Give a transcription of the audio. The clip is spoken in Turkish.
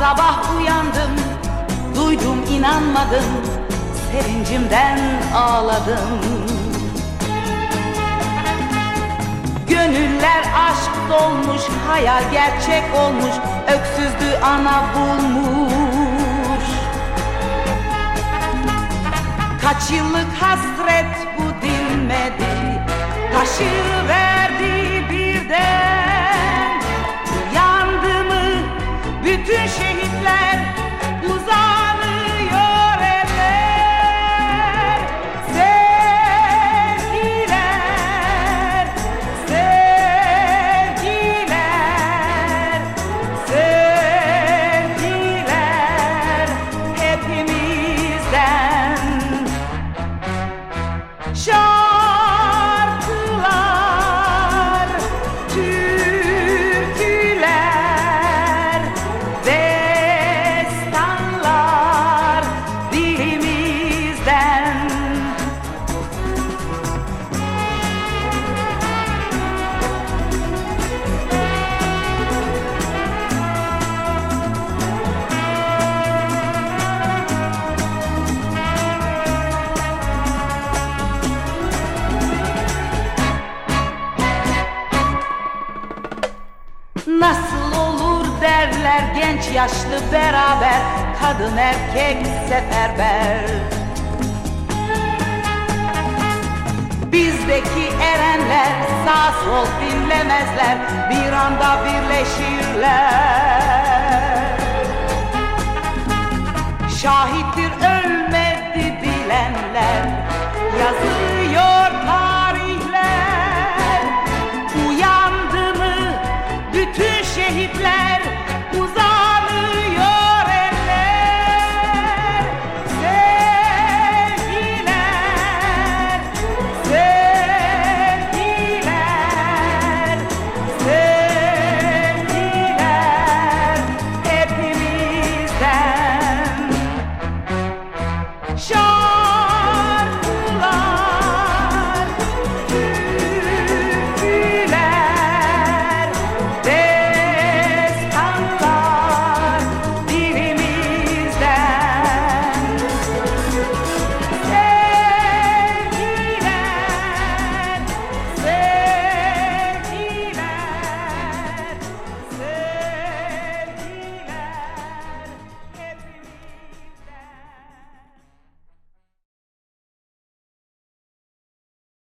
Sabah uyandım, duydum inanmadım, sevincimden ağladım. Gönüller aşk dolmuş, hayal gerçek olmuş, öksüzdü ana bulmuş. Kaç yıllık hasret bu dinmedi, taşı verdi Nasıl olur derler genç yaşlı beraber Kadın erkek seferber. Bizdeki erenler sağ sol dinlemezler Bir anda birleşirler. Şahittir Hitler, usa